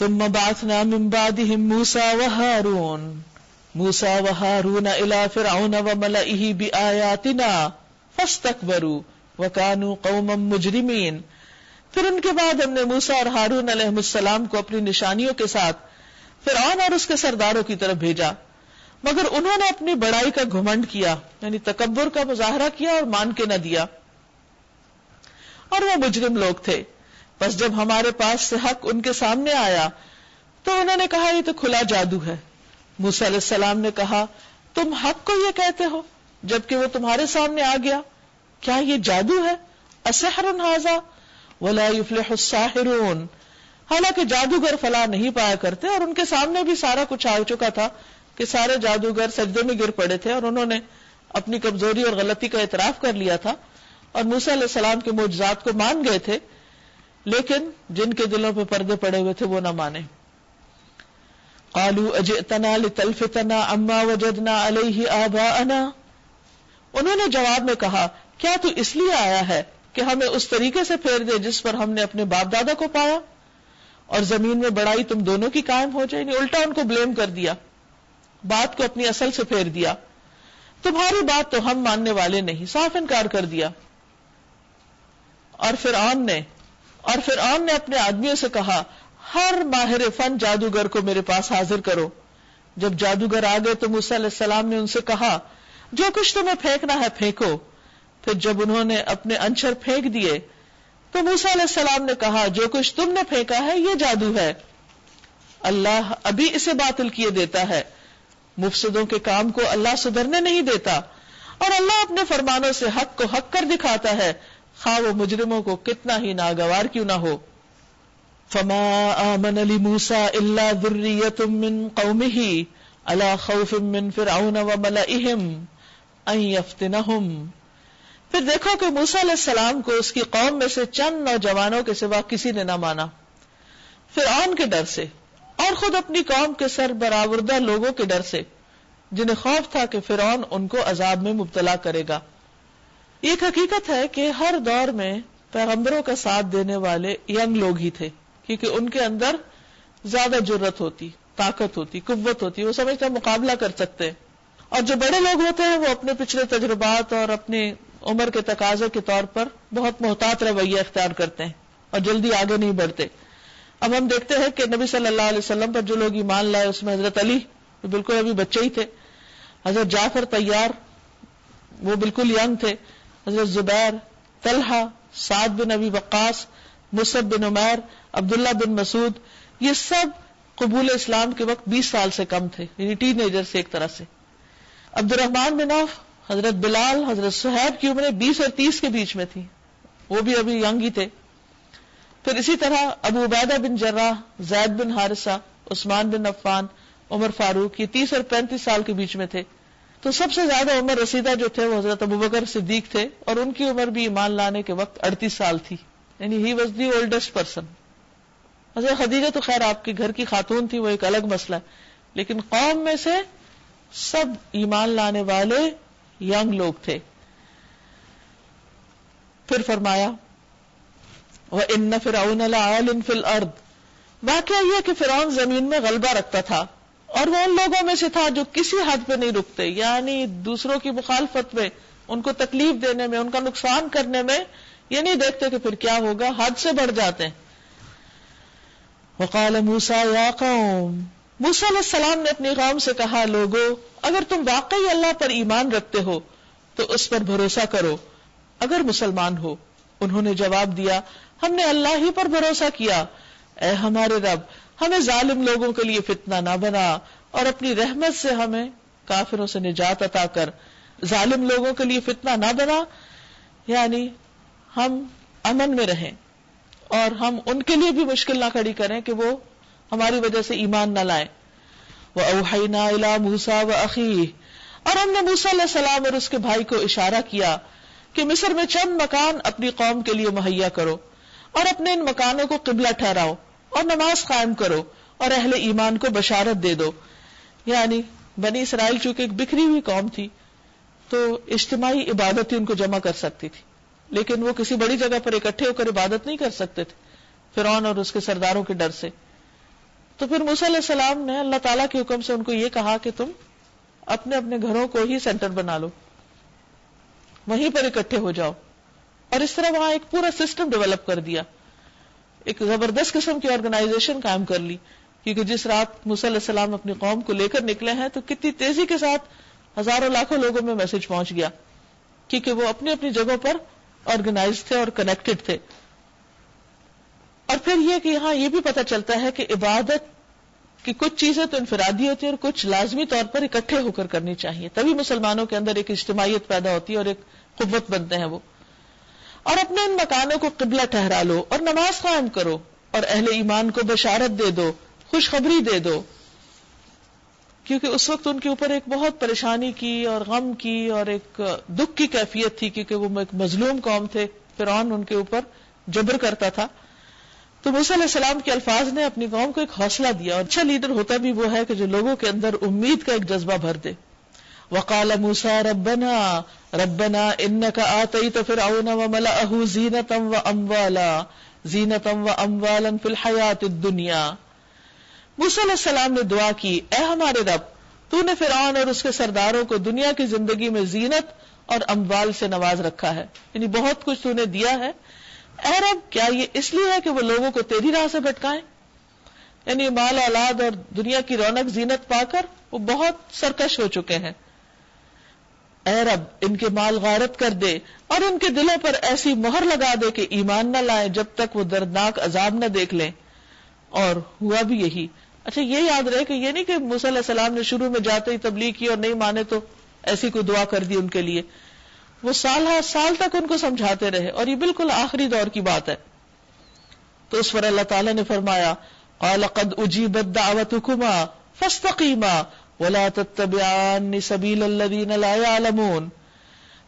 ثم بعثنا من بعدهم موسى وهارون. موسى وهارون الى فرعون وملئه بآياتنا فاستكبروا وكانوا قوما مجرمين. پھر ان کے بعد ہم نے موسا اور ہارون علیہ السلام کو اپنی نشانیوں کے ساتھ فرعون اور اس کے سرداروں کی طرف بھیجا. مگر انہوں نے اپنی بڑائی کا گھمنڈ کیا یعنی تکبر کا مظاہرہ کیا اور مان کے نہ دیا۔ اور وہ مجرم لوگ تھے۔ بس جب ہمارے پاس سے حق ان کے سامنے آیا تو انہوں نے کہا یہ تو کھلا جادو ہے۔ موسیٰ علیہ السلام نے کہا، تم حق کو یہ کہتے ہو جبکہ وہ تمہارے سامنے آ گیا۔ کیا یہ جادو ہے؟ ولا يفلح الساحرون۔ حالانکہ جادوگر فلاح نہیں پایا کرتے اور ان کے سامنے بھی سارا کچھ آ چکا تھا کہ سارے جادوگر سجدے میں گر پڑے تھے اور انہوں نے اپنی کمزوری اور غلطی کا اعتراف کر لیا تھا اور موسیٰ علیہ السلام کے معجزات کو مان گئے تھے۔ لیکن جن کے دلوں پہ پردے پڑے ہوئے تھے وہ نہ مانے۔ قالو اجئتنا لتلفتنا اما وجدنا علیہ آباءنا۔ انہوں نے جواب میں کہا، کیا تو اس لیے آیا ہے کہ ہمیں اس طریقے سے پھیر دے جس پر ہم نے اپنے باپ دادا کو پایا؟ اور زمین میں بڑائی تم دونوں کی قائم ہو جائے الٹا ان کو بلیم کر دیا۔ بات کو اپنی اصل سے پھیر دیا۔ تمہاری بات تو ہم ماننے والے نہیں، صاف انکار کر دیا۔ اور پھر آن نے اور پھر آن نے اپنے آدمیوں سے کہا، ہر ماہر فن جادوگر کو میرے پاس حاضر کرو۔ جب جادوگر آ گئے تو علیہ السلام نے ان سے کہا، جو کچھ تمہیں پھینکنا ہے پھینکو۔ پھر جب انہوں نے اپنے انچر پھینک دیے، تو موسا علیہ السلام نے کہا، جو کچھ تم نے پھینکا ہے، یہ جادو ہے۔ اللہ ابھی اسے باطل کیے دیتا ہے۔ مفسدوں کے کام کو اللہ سدھرنے نہیں دیتا۔ اور اللہ اپنے فرمانوں سے حق کو حق کر دکھاتا ہے۔ خواہ وہ مجرموں کو کتنا ہی ناگوار کیوں نہ ہو۔ فما آمن علی موسا اللہ ذریت من قومه على خوف من فرعون وملئهم ان يفتنهم۔ پھر دیکھو کہ موسا علیہ السلام کو اس کی قوم میں سے چند نوجوانوں کے سوا کسی نے نہ مانا۔ فرعون کے ڈر سے اور خود اپنی قوم کے سر برآوردہ لوگوں کے ڈر سے، جنہیں خوف تھا کہ فرعون ان کو عذاب میں مبتلا کرے گا۔ ایک حقیقت ہے کہ ہر دور میں پیغمبروں کا ساتھ دینے والے ینگ لوگ ہی تھے، کیونکہ ان کے اندر زیادہ جرت ہوتی، طاقت ہوتی، قوت ہوتی، وہ سمجھتے مقابلہ کر سکتے ہیں۔ اور جو بڑے لوگ ہوتے ہیں وہ اپنے پچھلے تجربات اور اپنی عمر کے تقاضے کے طور پر بہت محتاط رویہ اختیار کرتے ہیں اور جلدی آگے نہیں بڑھتے۔ اب ہم دیکھتے ہیں کہ نبی صلی اللہ علیہ وسلم پر جو لوگ ایمان لائے، اس میں حضرت علی بالکل ابھی بچے ہی تھے۔ حضرت جعفر تیار وہ بالکل ینگ تھے۔ حضرت زبیر، طلحہ، سعد بن ابی وقاص مصب بن عمیر عبداللہ بن مسعود، یہ سب قبول اسلام کے وقت بیس سال سے کم تھے یعنی ٹین ایجر سے ایک طرح سے۔ عبد الرحمان بن عوف، حضرت بلال، حضرت صحیب کی عمریں بیس اور تیس کے بیچ میں تھی وہ بھی ابھی ینگ ہی تھے۔ پھر اسی طرح ابو عبیدہ بن جراح، زید بن حارثہ، عثمان بن عفان، عمر فاروق، یہ تیس اور پینتیس سال کے بیچ میں تھے۔ تو سب سے زیادہ عمر رسیدہ جو تھے وہ حضرت ابو بکر صدیق تھے اور ان کی عمر بھی ایمان لانے کے وقت اڑتیس سال تھی۔ یعنی he was the oldest person Hazrat Khadija تو خیر آپ کے گھر کی خاتون تھی، وہ ایک الگ مسئلہ ہے۔ لیکن قوم میں سے سب ایمان لانے والے ینگ لوگ تھے۔ پھر فرمایا وہ ان فرعون فل ارد واقعہ یہ کہ فرعون زمین میں غلبہ رکھتا تھا۔ اور وہ ان لوگوں میں سے تھا جو کسی حد پہ نہیں رکتے یعنی دوسروں کی مخالفت میں، ان کو تکلیف دینے میں، ان کا نقصان کرنے میں یہ نہیں دیکھتے کہ پھر کیا ہوگا، حد سے بڑھ جاتے ہیں۔ وقال موسا یا قوم موسا علیہ السلام نے اپنی قوم سے کہا، لوگو، اگر تم واقعی اللہ پر ایمان رکھتے ہو، تو اس پر بھروسہ کرو۔ اگر مسلمان ہو، انہوں نے جواب دیا، ہم نے اللہ ہی پر بھروسہ کیا۔ اے ہمارے رب ہمیں ظالم لوگوں کے لیے فتنہ نہ بنا اور اپنی رحمت سے ہمیں کافروں سے نجات عطا کر ظالم لوگوں کے لیے فتنہ نہ بنا۔ یعنی ہم امن میں رہیں اور ہم ان کے لیے بھی مشکل نہ کھڑی کریں کہ وہ ہماری وجہ سے ایمان نہ لائیں۔ وہ اوہینا الا موسا و عقی اور ہم نے موسا علیہ السلام اور اس کے بھائی کو اشارہ کیا کہ مصر میں چند مکان اپنی قوم کے لیے مہیا کرو اور اپنے ان مکانوں کو قبلہ ٹھہراؤ۔ اور نماز قائم کرو اور اہل ایمان کو بشارت دے دو۔ یعنی بنی اسرائیل چونکہ ایک بکھری ہوئی قوم تھی، تو اجتماعی عبادت ہی ان کو جمع کر سکتی تھی۔ لیکن وہ کسی بڑی جگہ پر اکٹھے ہو کر عبادت نہیں کر سکتے تھے، فرعون اور اس کے سرداروں کے ڈر سے۔ تو پھر موسیٰ علیہ السلام نے اللہ تعالیٰ کے حکم سے ان کو یہ کہا کہ تم اپنے اپنے گھروں کو ہی سینٹر بنا لو، وہیں پر اکٹھے ہو جاؤ۔ اور اس طرح وہاں ایک پورا سسٹم ڈیولپ کر دیا۔ ایک زبردست قسم کی آرگنائزیشن قائم کر لی۔ کیونکہ جس رات موسیٰ علیہ السلام اپنی قوم کو لے کر نکلے ہیں، تو کتنی تیزی کے ساتھ ہزاروں لاکھوں لوگوں میں میسج پہنچ گیا۔ کیونکہ وہ اپنی اپنی جگہوں پر آرگنائز تھے اور کنیکٹڈ تھے۔ اور پھر یہ کہ یہاں یہ بھی پتا چلتا ہے کہ عبادت کی کچھ چیزیں تو انفرادی ہوتی ہیں اور کچھ لازمی طور پر اکٹھے ہو کر کرنی چاہیے۔ تبھی مسلمانوں کے اندر ایک اجتماعیت پیدا ہوتی ہے اور ایک قوت بنتے ہیں وہ۔ اور اپنے ان مکانوں کو قبلہ ٹھہرا لو اور نماز قائم کرو اور اہل ایمان کو بشارت دے دو، خوشخبری دے دو۔ کیونکہ اس وقت ان کے اوپر ایک بہت پریشانی کی اور غم کی اور ایک دکھ کی کیفیت تھی، کیونکہ وہ ایک مظلوم قوم تھے۔ فرعون ان کے اوپر جبر کرتا تھا۔ تو موسیٰ علیہ السلام کے الفاظ نے اپنی قوم کو ایک حوصلہ دیا اور اچھا لیڈر ہوتا بھی وہ ہے کہ جو لوگوں کے اندر امید کا ایک جذبہ بھر دے۔ وقال موسا ربنا ربنا ان کا آتی تو و ملا زینتم و اموالا زینتم و اموالا فی الحیات الدنیا علیہ السلام نے دعا کی، اے ہمارے رب تو نے فرعون اور اس کے سرداروں کو دنیا کی زندگی میں زینت اور اموال سے نواز رکھا ہے۔ یعنی بہت کچھ تو نے دیا ہے۔ اے رب، کیا یہ اس لیے ہے کہ وہ لوگوں کو تیری راہ سے بھٹکائیں؟ یعنی مال اولاد اور دنیا کی رونق زینت پا کر وہ بہت سرکش ہو چکے ہیں۔ اے رب، ان کے مال غارت کر دے اور ان کے دلوں پر ایسی مہر لگا دے کہ ایمان نہ لائے جب تک وہ دردناک عذاب نہ دیکھ لیں۔ اور ہوا بھی یہی۔ اچھا یہ یاد رہے کہ یہ نہیں کہ علیہ السلام نے شروع میں جاتے ہی تبلیغ کی اور نہیں مانے تو ایسی کوئی دعا کر دی ان کے لیے۔ وہ سال ہر سال تک ان کو سمجھاتے رہے اور یہ بالکل آخری دور کی بات ہے۔ تو اس پر اللہ تعالیٰ نے فرمایا قد اجیبت دعوتکما فاستقیما ولا تتبعان سبیل الذین لا يعلمون۔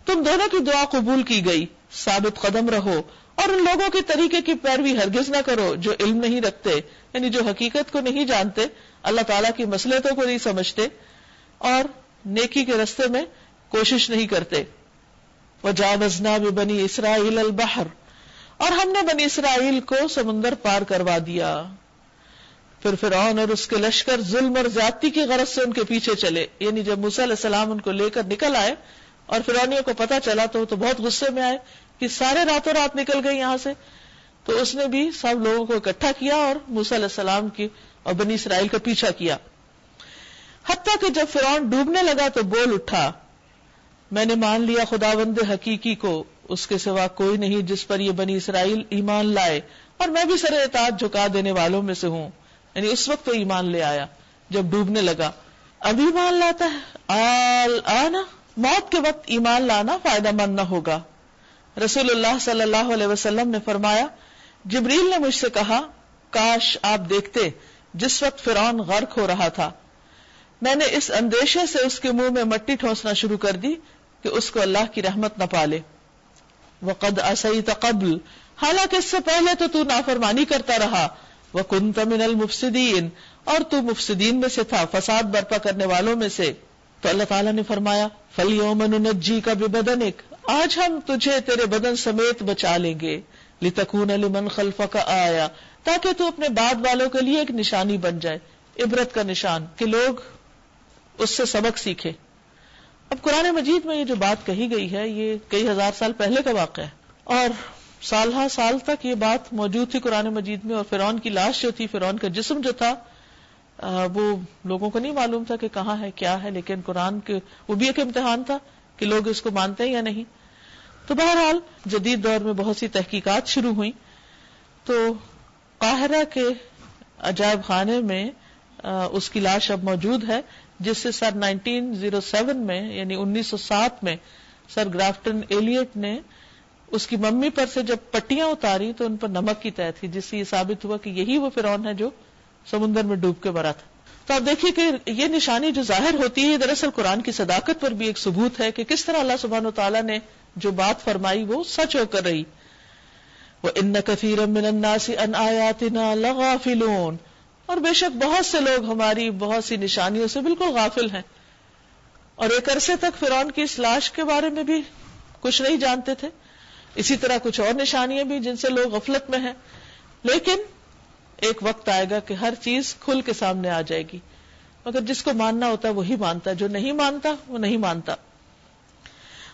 تم دونوں کی دعا قبول کی گئی، ثابت قدم رہو اور ان لوگوں کے طریقے کی پیروی ہرگز نہ کرو جو علم نہیں رکھتے یعنی جو حقیقت کو نہیں جانتے، اللہ تعالیٰ کی مسلطوں کو نہیں سمجھتے اور نیکی کے رستے میں کوشش نہیں کرتے۔ وہ بھی بنی اسرائیل البحر۔ اور ہم نے بنی اسرائیل کو سمندر پار کروا دیا۔ پھر فرعون اور اس کے لشکر ظلم اور زیادتی کی غرض سے ان کے پیچھے چلے۔ یعنی جب موسی علیہ السلام ان کو لے کر نکل آئے اور فرونیوں کو پتا چلا تو تو بہت غصے میں آئے کہ سارے راتوں رات نکل گئے یہاں سے۔ تو اس نے بھی سب لوگوں کو اکٹھا کیا اور موسی علیہ السلام کی اور بنی اسرائیل کا پیچھا کیا۔ حتیٰ کہ جب فرعون ڈوبنے لگا تو بول اٹھا، میں نے مان لیا خدا بند حقیقی کو، اس کے سوا کوئی نہیں جس پر یہ بنی اسرائیل ایمان لائے اور میں بھی سر اطاعت جھکا دینے والوں میں سے ہوں۔ یعنی اس وقت تو ایمان لے آیا، جب ڈوبنے لگا۔ ابھی ایمان لاتا ہے؟ آل، آنا۔ موت کے وقت ایمان لانا فائدہ مند نہ ہوگا۔ رسول اللہ صلی اللہ علیہ وسلم نے فرمایا، جبریل نے مجھ سے کہا، کاش آپ دیکھتے جس وقت فرعون غرق ہو رہا تھا۔ میں نے اس اندیشے سے اس کے منہ میں مٹی ٹھونسنا شروع کر دی کہ اس کو اللہ کی رحمت نہ پالے۔ وہ قد قبل۔ حالانکہ اس سے پہلے تو تو نافرمانی کرتا رہا۔ وہ کن تمن المفسدین اور تو مفسدین میں سے تھا، فساد برپا کرنے والوں میں سے۔ تو اللہ تعالیٰ نے فرمایا فلی اومن جی کا بے بدن ایک آج ہم تجھے تیرے بدن سمیت بچا لیں گے۔ لتکون لمن خلف کا آیا تاکہ تو اپنے بعد والوں کے لیے ایک نشانی بن جائے، عبرت کا نشان، کہ لوگ اس سے سبق سیکھے۔ اب قرآن مجید میں یہ جو بات کہی گئی ہے، یہ کئی ہزار سال پہلے کا واقعہ ہے۔ اور سال ہر سال تک یہ بات موجود تھی قرآن مجید میں اور فرعون کی لاش جو تھی، فرعون کا جسم جو تھا وہ لوگوں کو نہیں معلوم تھا کہ کہاں ہے، کیا ہے، لیکن قرآن کے وہ بھی ایک امتحان تھا کہ لوگ اس کو مانتے ہیں یا نہیں۔ تو بہرحال جدید دور میں بہت سی تحقیقات شروع ہوئی تو قاہرہ کے عجائب خانے میں اس کی لاش اب موجود ہے، جس سے سر نائنٹین زیرو سیون میں یعنی انیس سو سات میں، سر گرافٹن ایلیٹ نے اس کی ممی پر سے جب پٹیاں اتاری تو ان پر نمک کی طے تھی، جس سے یہ ثابت ہوا کہ یہی وہ فرون ہے جو سمندر میں ڈوب کے مرا تھا۔ تو آپ دیکھیے کہ یہ نشانی جو ظاہر ہوتی ہے دراصل قرآن کی صداقت پر بھی ایک ثبوت ہے کہ کس طرح اللہ سبحان و تعالیٰ نے جو بات فرمائی وہ سچ ہو کر رہی۔ وہ ان کثیر ان آیاتنا لغافلون۔ اور بے شک بہت سے لوگ ہماری بہت سی نشانیوں سے بالکل غافل ہیں۔ اور ایک عرصے تک فرعون کی اس لاش کے بارے میں بھی کچھ نہیں جانتے تھے۔ اسی طرح کچھ اور نشانیاں بھی جن سے لوگ غفلت میں ہیں۔ لیکن ایک وقت آئے گا کہ ہر چیز کھل کے سامنے آ جائے گی۔ مگر جس کو ماننا ہوتا ہے وہی مانتا جو نہیں مانتا وہ نہیں مانتا۔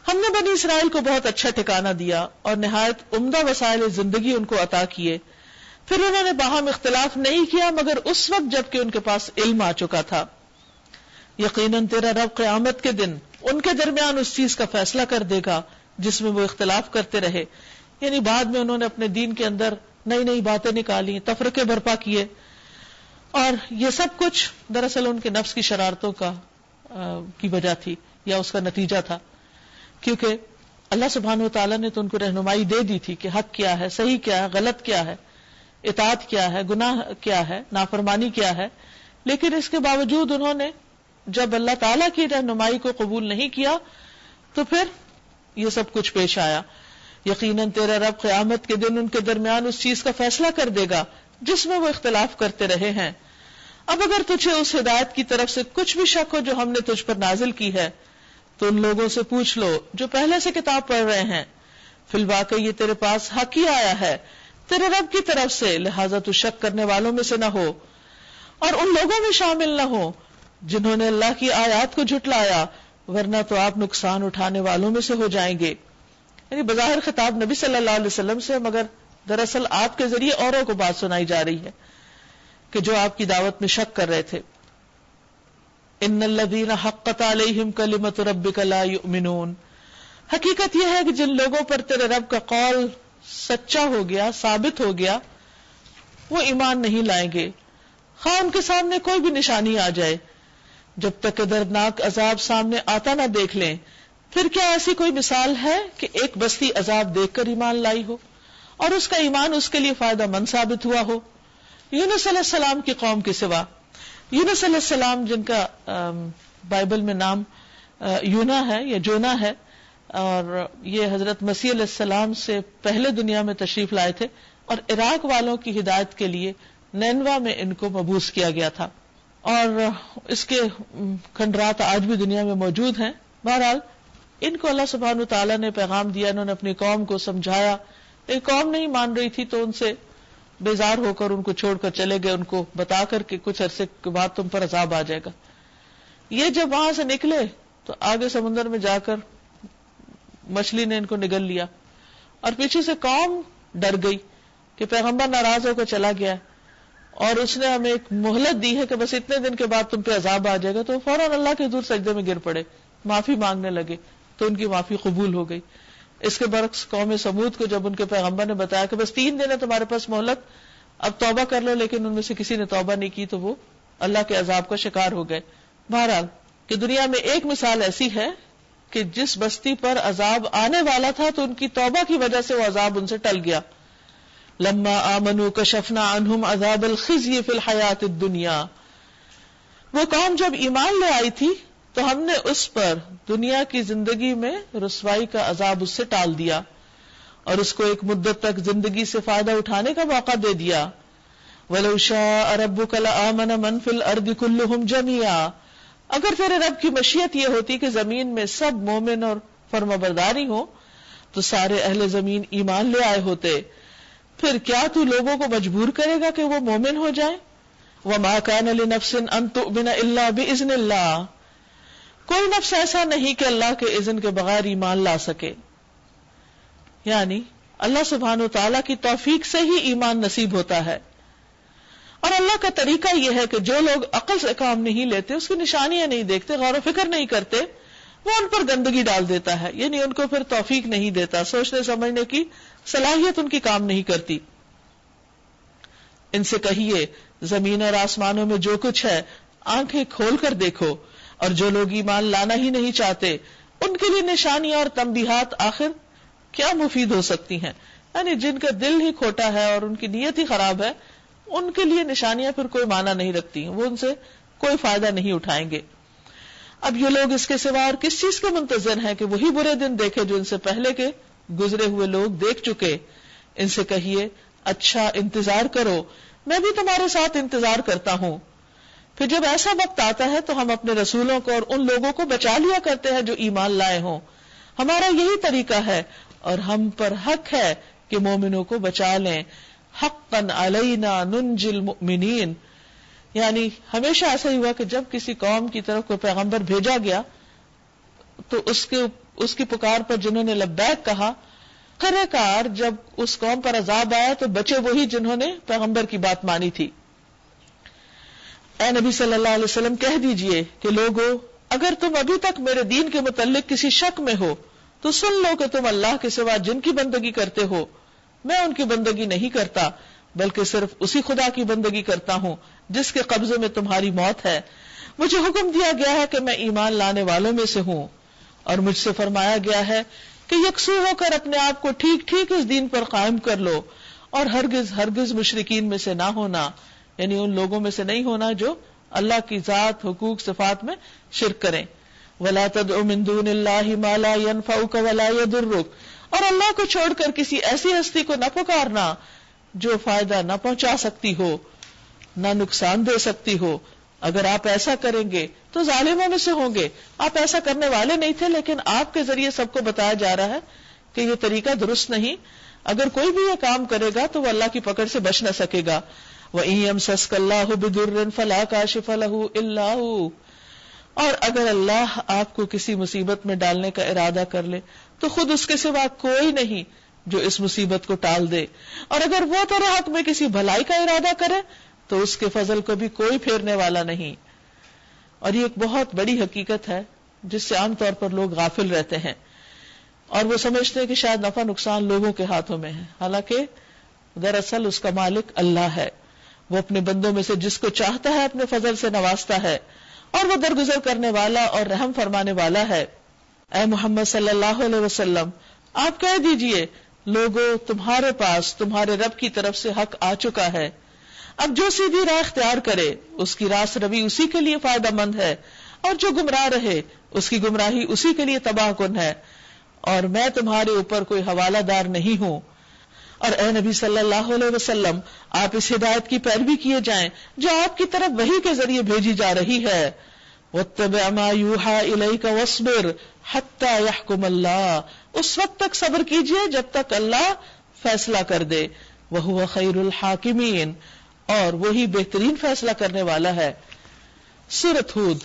ہم نے بنی اسرائیل کو بہت اچھا ٹھکانہ دیا اور نہایت عمدہ وسائل زندگی ان کو عطا کیے۔ پھر انہوں نے باہم اختلاف نہیں کیا، مگر اس وقت جبکہ ان کے پاس علم آ چکا تھا۔ یقیناً تیرا رب قیامت کے دن ان کے درمیان اس چیز کا فیصلہ کر دے گا۔ جس میں وہ اختلاف کرتے رہے۔ یعنی بعد میں انہوں نے اپنے دین کے اندر نئی نئی باتیں نکالی، تفرقے برپا کیے۔ اور یہ سب کچھ دراصل ان کے نفس کی شرارتوں کا کی وجہ تھی یا اس کا نتیجہ تھا۔ کیونکہ اللہ سبحانہ و تعالیٰ نے تو ان کو رہنمائی دے دی تھی کہ حق کیا ہے، صحیح کیا ہے، غلط کیا ہے، اطاعت کیا ہے، گناہ کیا ہے، نافرمانی کیا ہے۔ لیکن اس کے باوجود انہوں نے جب اللہ تعالیٰ کی رہنمائی کو قبول نہیں کیا تو پھر یہ سب کچھ پیش آیا۔ یقیناً تیرا رب قیامت کے دن ان کے درمیان اس چیز کا فیصلہ کر دے گا جس میں وہ اختلاف کرتے رہے ہیں۔ اب اگر تجھے اس ہدایت کی طرف سے کچھ بھی شک ہو جو ہم نے تجھ پر نازل کی ہے، تو ان لوگوں سے پوچھ لو جو پہلے سے کتاب پڑھ رہے ہیں۔ فی الواقع یہ تیرے پاس حق ہی آیا ہے۔ تیرے رب کی طرف سے، لہذا تو شک کرنے والوں میں سے نہ ہو۔ اور ان لوگوں میں شامل نہ ہو جنہوں نے اللہ کی آیات کو جھٹلایا۔ ورنہ تو آپ نقصان اٹھانے والوں میں سے ہو جائیں گے۔ یعنی بظاہر خطاب نبی صلی اللہ علیہ وسلم سے، مگر دراصل آپ کے ذریعے اوروں کو بات سنائی جا رہی ہے کہ جو آپ کی دعوت میں شک کر رہے تھے۔ ان الذين حقت عليهم كلمه ربك لا يؤمنون حقیقت یہ ہے کہ جن لوگوں پر تیرے رب کا قول سچا ہو گیا، ثابت ہو گیا، وہ ایمان نہیں لائیں گے۔ خواہ ان کے سامنے کوئی بھی نشانی آ جائے۔ جب تک دردناک عذاب سامنے آتا نہ دیکھ لیں، پھر کیا ایسی کوئی مثال ہے کہ ایک بستی عذاب دیکھ کر ایمان لائی ہو اور اس کا ایمان اس کے لیے فائدہ مند ثابت ہوا ہو؟ یونس علیہ السلام کی قوم کے سوا۔ یونس علیہ السلام، جن کا بائبل میں نام یونا ہے یا جونا ہے، اور یہ حضرت مسیح علیہ السلام سے پہلے دنیا میں تشریف لائے تھے، اور عراق والوں کی ہدایت کے لیے نینوا میں ان کو مبوس کیا گیا تھا۔ اور اس کے کھنڈرات آج بھی دنیا میں موجود ہیں۔ بہرحال، ان کو اللہ سبحان تعالیٰ نے پیغام دیا، انہوں نے اپنی قوم کو سمجھایا۔ ایک قوم نہیں مان رہی تھی تو ان سے بیزار ہو کر ان کو چھوڑ کر چلے گئے، ان کو بتا کر کہ کچھ عرصے کے بعد تم پر عذاب آ جائے گا۔ یہ جب وہاں سے نکلے تو آگے سمندر میں جا کر مچھلی نے ان کو نگل لیا۔ اور پیچھے سے قوم ڈر گئی کہ پیغمبر ناراض ہو کر چلا گیا۔ اور اس نے ہمیں ایک مہلت دی ہے کہ بس اتنے دن کے بعد تم پہ عذاب آ جائے گا، تو فوراً اللہ کے دور سجدے میں گر پڑے، معافی مانگنے لگے، تو ان کی معافی قبول ہو گئی۔ اس کے برعکس قوم سمود کو جب ان کے پیغمبر نے بتایا کہ بس تین دن ہے تمہارے پاس مہلت، اب توبہ کر لو، لیکن ان میں سے کسی نے توبہ نہیں کی، تو وہ اللہ کے عذاب کا شکار ہو گئے۔ بہرحال، کہ دنیا میں ایک مثال ایسی ہے کہ جس بستی پر عذاب آنے والا تھا، تو ان کی توبہ کی وجہ سے وہ عذاب ان سے ٹل گیا۔ لما آمنو کشفنا عنہم عذاب الخزی فی الحیات الدنیا۔ وہ قوم جب ایمان لے آئی تھی، تو ہم نے اس پر دنیا کی زندگی میں رسوائی کا عذاب اس سے ٹال دیا اور اس کو ایک مدت تک زندگی سے فائدہ اٹھانے کا موقع دے دیا۔ ولوشا ارب کلا امن منفل ارد کلحم جمیا اگر تیرے رب کی مشیت یہ ہوتی کہ زمین میں سب مومن اور فرما برداری ہو تو سارے اہل زمین ایمان لے آئے ہوتے۔ پھر کیا تو لوگوں کو مجبور کرے گا کہ وہ مومن ہو جائے وہ ماں کان علی نفسن انت بنا اللہ بزن اللہ کوئی نفس ایسا نہیں کہ اللہ کے اذن کے بغیر ایمان لا سکے۔ یعنی اللہ سبحان و تعالی کی توفیق سے ہی ایمان نصیب ہوتا ہے۔ اور اللہ کا طریقہ یہ ہے کہ جو لوگ عقل سے کام نہیں لیتے، اس کی نشانیاں نہیں دیکھتے، غور و فکر نہیں کرتے وہ ان پر گندگی ڈال دیتا ہے یعنی ان کو پھر توفیق نہیں دیتا، سوچنے، سمجھنے کی صلاحیت ان کی کام نہیں کرتی۔ ان سے کہیے، زمین اور آسمانوں میں جو کچھ ہے، آنکھیں کھول کر دیکھو، اور جو لوگ ایمان لانا ہی نہیں چاہتے، ان کے لیے نشانیاں اور تمبیحات آخر کیا مفید ہو سکتی ہیں؟ یعنی جن کا دل ہی کھوٹا ہے اور ان کی نیت ہی خراب ہے، ان کے لیے نشانیاں پھر کوئی معنی نہیں رکھتی ہیں وہ ان سے کوئی فائدہ نہیں اٹھائیں گے۔ اب یہ لوگ اس کے سوا اور کس چیز کے منتظر ہیں کہ وہی برے دن دیکھے جو ان سے پہلے کے گزرے ہوئے لوگ دیکھ چکے؟ ان سے کہیے اچھا انتظار کرو۔ میں بھی تمہارے ساتھ انتظار کرتا ہوں۔ پھر جب ایسا وقت آتا ہے تو ہم اپنے رسولوں کو اور ان لوگوں کو بچا لیا کرتے ہیں جو ایمان لائے ہوں۔ ہمارا یہی طریقہ ہے اور ہم پر حق ہے کہ مومنوں کو بچا لیں۔ حقا علینا ننجی المؤمنین۔ یعنی ہمیشہ ایسا ہی ہوا کہ جب کسی قوم کی طرف کوئی پیغمبر بھیجا گیا، تو اس کے اس کی پکار پر جنہوں نے لبیک کہا کرے کار جب اس قوم پر عذاب آیا تو بچے وہی جنہوں نے پیغمبر کی بات مانی تھی۔ اے نبی صلی اللہ علیہ وسلم، کہہ دیجیے کہ لوگو، اگر تم ابھی تک میرے دین کے متعلق کسی شک میں ہو، تو سن لو کہ تم اللہ کے سوا جن کی بندگی کرتے ہو۔ میں ان کی بندگی نہیں کرتا بلکہ صرف اسی خدا کی بندگی کرتا ہوں جس کے قبضے میں تمہاری موت ہے۔ مجھے حکم دیا گیا ہے کہ میں ایمان لانے والوں میں سے ہوں۔ اور مجھ سے فرمایا گیا ہے کہ یکسو ہو کر اپنے آپ کو ٹھیک ٹھیک اس دین پر قائم کر لو اور ہرگز ہرگز مشرقین میں سے نہ ہونا یعنی ان لوگوں میں سے نہیں ہونا جو اللہ کی ذات، حقوق، صفات میں شرک کریں۔ ولا من دون اللہ مالا ولا يضرك۔ اور اللہ کو چھوڑ کر کسی ایسی ہستی کو نہ پکارنا جو فائدہ نہ پہنچا سکتی ہو، نہ نقصان دے سکتی ہو، اگر آپ ایسا کریں گے تو ظالموں میں سے ہوں گے۔ آپ ایسا کرنے والے نہیں تھے، لیکن آپ کے ذریعے سب کو بتایا جا رہا ہے کہ یہ طریقہ درست نہیں۔ اگر کوئی بھی یہ کام کرے گا تو وہ اللہ کی پکڑ سے بچ نہ سکے گا۔ وہ ایم سسک اللہ بدر فلاح کا شف اللہ اور اگر اللہ آپ کو کسی مصیبت میں ڈالنے کا ارادہ کر لے، تو خود اس کے سوا کوئی نہیں۔ جو اس مصیبت کو ٹال دے۔ اور اگر وہ تیرے حق میں کسی بھلائی کا ارادہ کرے، تو اس کے فضل کو بھی کوئی پھیرنے والا نہیں۔ اور یہ ایک بہت بڑی حقیقت ہے، جس سے عام طور پر لوگ غافل رہتے ہیں۔ اور وہ سمجھتے ہیں کہ شاید نفع نقصان لوگوں کے ہاتھوں میں ہے۔ حالانکہ دراصل اس کا مالک اللہ ہے۔ وہ اپنے بندوں میں سے جس کو چاہتا ہے، اپنے فضل سے نوازتا ہے۔ اور وہ درگزر کرنے والا اور رحم فرمانے والا ہے۔ اے محمد صلی اللہ علیہ وسلم، آپ کہہ دیجیے لوگوں تمہارے پاس تمہارے رب کی طرف سے حق آ چکا ہے۔ اب جو سیدھی راہ اختیار کرے، اس کی راس روی اسی کے لیے فائدہ مند ہے، اور جو گمراہ رہے، اس کی گمراہی اسی کے لیے تباہ کن ہے۔ اور میں تمہارے اوپر کوئی حوالہ دار نہیں ہوں۔ اور اے نبی صلی اللہ علیہ وسلم، آپ اس ہدایت کی پیروی کیے جائیں، جو آپ کی طرف وہی کے ذریعے بھیجی جا رہی ہے۔ اس وقت تک صبر کیجیے جب تک اللہ فیصلہ کر دے۔ وہ خیر الحاکمین۔ اور وہی بہترین فیصلہ کرنے والا ہے۔ سورت ہود۔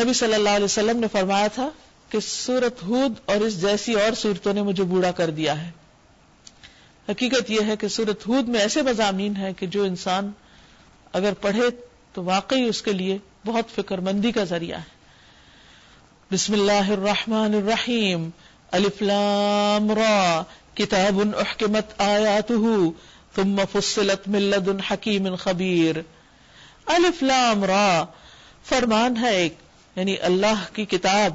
نبی صلی اللہ علیہ وسلم نے فرمایا تھا کہ سورت ہود اور اس جیسی اور صورتوں نے مجھے بوڑھا کر دیا ہے۔ حقیقت یہ ہے کہ سورت ہود میں ایسے مضامین ہیں کہ جو انسان اگر پڑھے تو واقعی اس کے لیے بہت فکر مندی کا ذریعہ ہے۔ بسم اللہ الرحمن الرحیم۔ الف لام را، کتاب احکمت آیاتہ ثم فصلت من لدن حکیم خبیر۔ الف لام را، فرمان ہے ایک یعنی اللہ کی کتاب،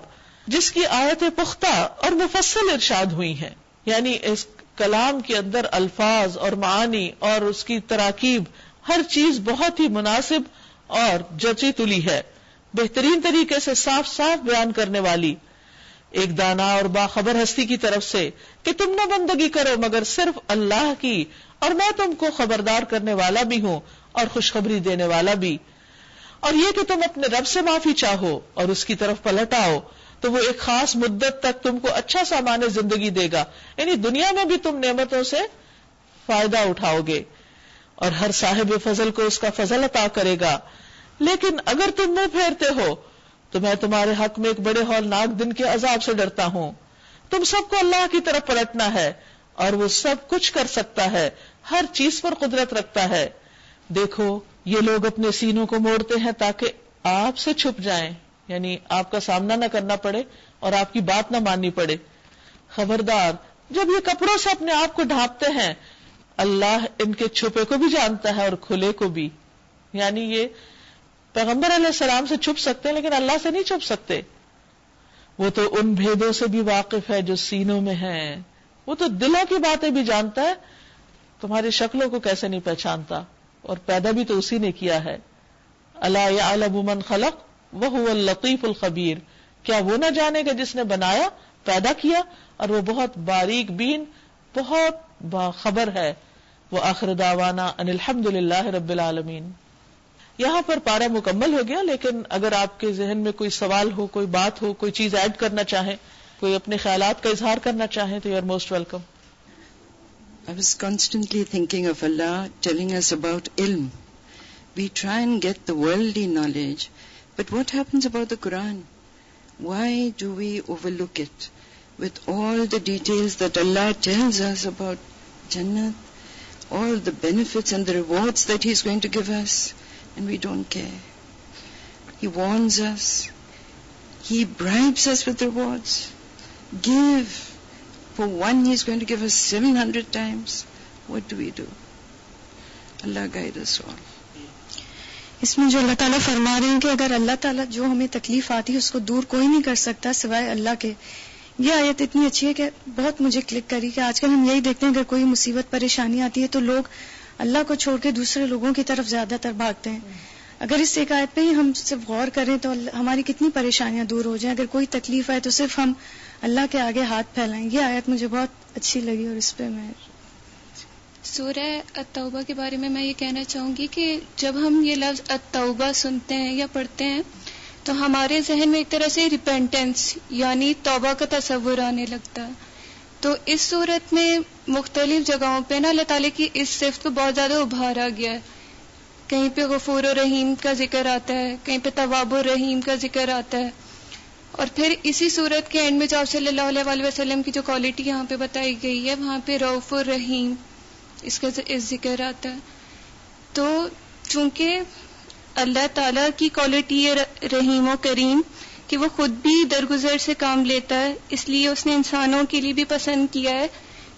جس کی آیت پختہ اور مفصل ارشاد ہوئی ہیں۔ یعنی اس کلام کے اندر الفاظ اور معانی اور اس کی تراکیب، ہر چیز بہت ہی مناسب اور جچی تلی ہے۔ بہترین طریقے سے صاف صاف بیان کرنے والی۔ ایک دانا اور باخبر ہستی کی طرف سے کہ تم نہ بندگی کرو، مگر صرف اللہ کی، اور میں تم کو خبردار کرنے والا بھی ہوں، اور خوشخبری دینے والا بھی۔ اور یہ کہ تم اپنے رب سے معافی چاہو اور اس کی طرف پلٹ آؤ، تو وہ ایک خاص مدت تک تم کو اچھا سامان زندگی دے گا۔ یعنی دنیا میں بھی تم نعمتوں سے فائدہ اٹھاؤ گے، اور ہر صاحب فضل کو اس کا فضل عطا کرے گا۔ لیکن اگر تم منہ پھیرتے ہو تو میں تمہارے حق میں ایک بڑے ہولناک دن کے عذاب سے ڈرتا ہوں۔ تم سب کو اللہ کی طرف پلٹنا ہے اور وہ سب کچھ کر سکتا ہے، ہر چیز پر قدرت رکھتا ہے۔ دیکھو، یہ لوگ اپنے سینوں کو موڑتے ہیں تاکہ آپ سے چھپ جائیں۔ یعنی آپ کا سامنا نہ کرنا پڑے اور آپ کی بات نہ ماننی پڑے۔ خبردار، جب یہ کپڑوں سے اپنے آپ کو ڈھانپتے ہیں، اللہ ان کے چھپے کو بھی جانتا ہے اور کھلے کو بھی۔ یعنی یہ پیغمبر علیہ السلام سے چھپ سکتے ہیں، لیکن اللہ سے نہیں چھپ سکتے۔ وہ تو ان بھیدوں سے بھی واقف ہے جو سینوں میں ہیں۔ وہ تو دلوں کی باتیں بھی جانتا ہے۔ تمہاری شکلوں کو کیسے نہیں پہچانتا؟ اور پیدا بھی تو اسی نے کیا ہے۔ اللہ من خلق وہ لطیف الخبیر۔ کیا وہ نہ جانے گا جس نے بنایا، پیدا کیا؟ اور وہ بہت باریک بین، بہت باخبر ہے۔ وہ آخر داوانا ان الحمد للہ رب العالمین۔ یہاں پر پارا مکمل ہو گیا، لیکن اگر آپ کے ذہن میں کوئی سوال ہو، کوئی بات ہو، کوئی چیز ایڈ کرنا چاہیں، کوئی اپنے خیالات کا اظہار کرنا چاہیں، تو you are most welcome I was constantly thinking of Allah telling us about علم we try and get the world in knowledge but what happens about the Quran why do we overlook it with all the detail that Allah tells us about جنت all the benefits and the rewards that he is going to give us and we don't care. He warns us. He bribes us with rewards. Give. For one, He's going to give us 700 times. What do we do? Allah guide us all. اس میں جو اللہ تعالیٰ فرما رہے ہیں کہ اگر اللہ تعالیٰ جو ہمیں تکلیف آتی ہے اس کو دور کوئی نہیں کر سکتا سوائے اللہ کے یہ آیت اتنی اچھی ہے کہ بہت مجھے کلک کری کہ آج کل ہم یہی دیکھتے ہیں اگر کوئی مصیبت پریشانی آتی ہے تو لوگ اللہ کو چھوڑ کے دوسرے لوگوں کی طرف زیادہ تر بھاگتے ہیں۔ اگر اس ایک آیت پہ ہی ہم صرف غور کریں تو ہماری کتنی پریشانیاں دور ہو جائیں۔ اگر کوئی تکلیف آئے تو صرف ہم اللہ کے آگے ہاتھ پھیلائیں۔ یہ آیت مجھے بہت اچھی لگی اور اس پہ میں سورہ التوبہ کے بارے میں میں یہ کہنا چاہوں گی کہ جب ہم یہ لفظ التوبہ سنتے ہیں یا پڑھتے ہیں تو ہمارے ذہن میں ایک طرح سے ریپینٹنس یعنی توبہ کا تصور آنے لگتا۔ ہے تو اس صورت میں مختلف جگہوں پہ نا اللہ تعالیٰ کی اس صفت کو بہت زیادہ ابھارا گیا ہے۔ کہیں پہ غفور و رحیم کا ذکر آتا ہے، کہیں پہ طواب و رحیم کا ذکر آتا ہے۔ اور پھر اسی صورت کے اینڈ میں جو آپ صلی اللہ علیہ وسلم کی جو کوالٹی یہاں پہ بتائی گئی ہے، وہاں پہ روف الرحیم اس کا ذکر آتا ہے۔ تو چونکہ اللہ تعالیٰ کی کوالٹی ہے، رحیم و کریم کہ وہ خود بھی درگزر سے کام لیتا ہے، اس لیے اس نے انسانوں کے لیے بھی پسند کیا ہے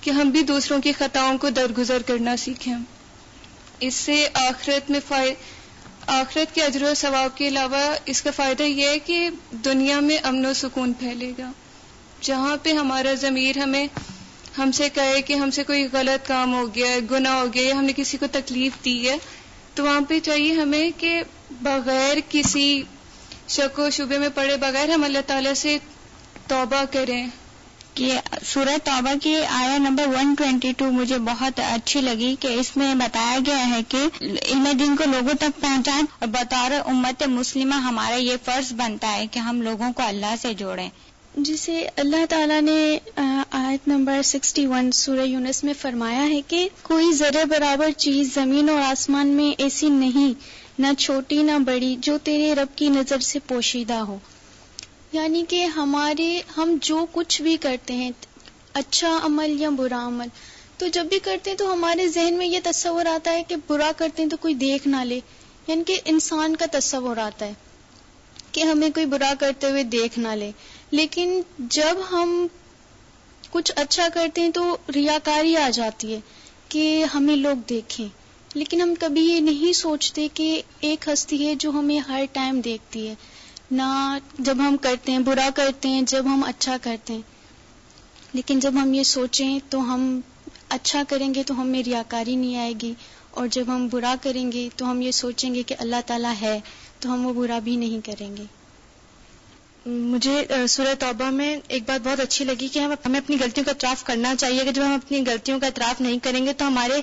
کہ ہم بھی دوسروں کی خطاؤں کو درگزر کرنا سیکھیں اس سے آخرت میں آخرت کے اجر و ثواب کے علاوہ اس کا فائدہ یہ ہے کہ دنیا میں امن و سکون پھیلے گا۔ جہاں پہ ہمارا ضمیر ہمیں ہم سے کہے کہ ہم سے کوئی غلط کام ہو گیا ہے، گناہ ہو گیا یا ہم نے کسی کو تکلیف دی ہے، تو وہاں پہ چاہیے ہمیں کہ بغیر کسی شک و شبے میں پڑے بغیر ہم اللہ تعالیٰ سے توبہ کریں۔ کہ سورہ توبہ کی آیا نمبر 122 مجھے بہت اچھی لگی کہ اس میں بتایا گیا ہے کہ علم دین کو لوگوں تک پہنچائیں اور بطور امت مسلمہ ہمارا یہ فرض بنتا ہے کہ ہم لوگوں کو اللہ سے جوڑیں۔ جسے اللہ تعالیٰ نے آیت نمبر 61 سورہ یونس میں فرمایا ہے کہ کوئی ذرے برابر چیز زمین اور آسمان میں ایسی نہیں نہ چھوٹی نہ بڑی جو تیرے رب کی نظر سے پوشیدہ ہو۔ یعنی کہ ہمارے ہم جو کچھ بھی کرتے ہیں اچھا عمل یا برا عمل، تو جب بھی کرتے ہیں تو ہمارے ذہن میں یہ تصور آتا ہے کہ برا کرتے ہیں تو کوئی دیکھ نہ لے۔ یعنی کہ انسان کا تصور آتا ہے کہ ہمیں کوئی برا کرتے ہوئے دیکھ نہ لے۔ لیکن جب ہم کچھ اچھا کرتے ہیں تو ریاکاری آ جاتی ہے کہ ہمیں لوگ دیکھیں۔ لیکن ہم کبھی یہ نہیں سوچتے کہ ایک ہستی ہے جو ہمیں ہر ٹائم دیکھتی ہے۔ نہ جب ہم کرتے ہیں، برا کرتے ہیں، جب ہم اچھا کرتے ہیں۔ لیکن جب ہم یہ سوچیں تو ہم اچھا کریں گے تو ہمیں ریاکاری نہیں آئے گی۔ اور جب ہم برا کریں گے تو ہم یہ سوچیں گے کہ اللہ تعالیٰ ہے تو ہم وہ برا بھی نہیں کریں گے۔ مجھے سورہ توبہ میں ایک بات بہت اچھی لگی کہ ہمیں اپنی غلطیوں کا اطراف کرنا چاہیے۔ کہ جب ہم اپنی غلطیوں کا اطراف نہیں کریں گے تو ہمارے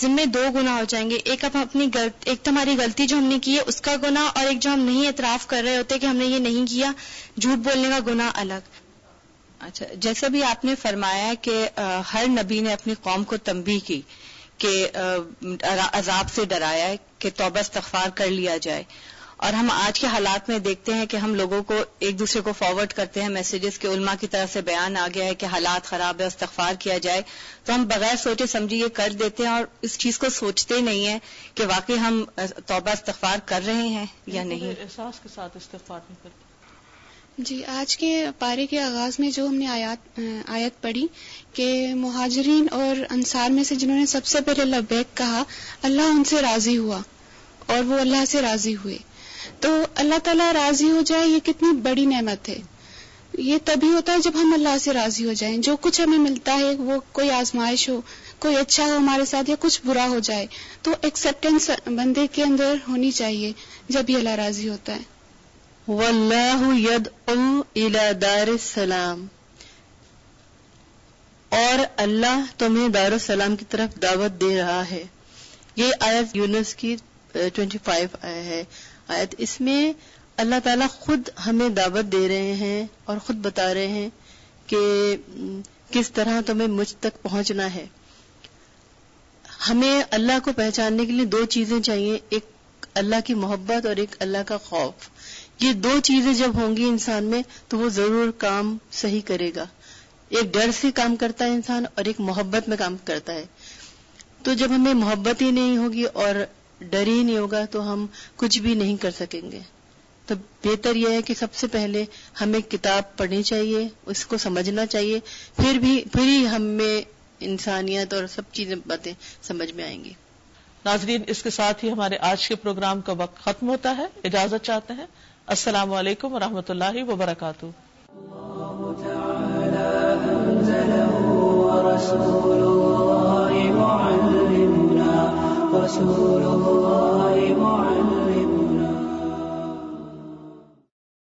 ذمے دو گنا ہو جائیں گے۔ ایک اب اپنی ایک تو ہماری غلطی جو ہم نے کی ہے اس کا گنا اور ایک جو ہم نہیں اطراف کر رہے ہوتے کہ ہم نے یہ نہیں کیا، جھوٹ بولنے کا گنا الگ۔ اچھا جیسا بھی آپ نے فرمایا کہ ہر نبی نے اپنی قوم کو تنبیہ کی کہ عذاب سے ڈرایا ہے کہ توبہ استغفار کر لیا جائے۔ اور ہم آج کے حالات میں دیکھتے ہیں کہ ہم لوگوں کو ایک دوسرے کو فارورڈ کرتے ہیں میسیجز کے علماء کی طرف سے بیان آ گیا ہے کہ حالات خراب ہے استغفار کیا جائے۔ تو ہم بغیر سوچے سمجھے یہ کر دیتے ہیں اور اس چیز کو سوچتے نہیں ہیں کہ واقعی ہم توبہ استغفار کر رہے ہیں یا نہیں۔ احساس کے ساتھ استغفار نہیں کرتے۔ جی آج کے پارے کے آغاز میں جو ہم نے آیات آیت پڑھی کہ مہاجرین اور انصار میں سے جنہوں نے سب سے پہلے لبیک کہا اللہ ان سے راضی ہوا اور وہ اللہ سے راضی ہوئے۔ تو اللہ تعالیٰ راضی ہو جائے، یہ کتنی بڑی نعمت ہے۔ یہ تبھی ہوتا ہے جب ہم اللہ سے راضی ہو جائیں۔ جو کچھ ہمیں ملتا ہے، وہ کوئی آزمائش ہو، کوئی اچھا ہو ہمارے ساتھ یا کچھ برا ہو جائے، تو ایکسپٹینس بندے کے اندر ہونی چاہیے جب یہ اللہ راضی ہوتا ہے۔ واللہ دار السلام۔ اور اللہ تمہیں دار السلام کی طرف دعوت دے رہا ہے۔ یہ آیت یونس کی ٹوینٹی فائیو آیا ہے۔ آیت اس میں اللہ تعالیٰ خود ہمیں دعوت دے رہے ہیں اور خود بتا رہے ہیں کہ کس طرح تمہیں مجھ تک پہنچنا ہے۔ ہمیں اللہ کو پہچاننے کے لیے دو چیزیں چاہیے، ایک اللہ کی محبت اور ایک اللہ کا خوف۔ یہ دو چیزیں جب ہوں گی انسان میں تو وہ ضرور کام صحیح کرے گا۔ ایک ڈر سے کام کرتا ہے انسان اور ایک محبت میں کام کرتا ہے۔ تو جب ہمیں محبت ہی نہیں ہوگی اور ڈر ہی نہیں ہوگا تو ہم کچھ بھی نہیں کر سکیں گے۔ تو بہتر یہ ہے کہ سب سے پہلے ہمیں کتاب پڑھنی چاہیے اس کو سمجھنا چاہیے پھر بھی پھر ہی ہمیں انسانیت اور سب چیزیں باتیں سمجھ میں آئیں گی۔ ناظرین اس کے ساتھ ہی ہمارے آج کے پروگرام کا وقت ختم ہوتا ہے۔ اجازت چاہتے ہیں۔ السلام علیکم ورحمۃ اللہ وبرکاتہ۔ رسول الله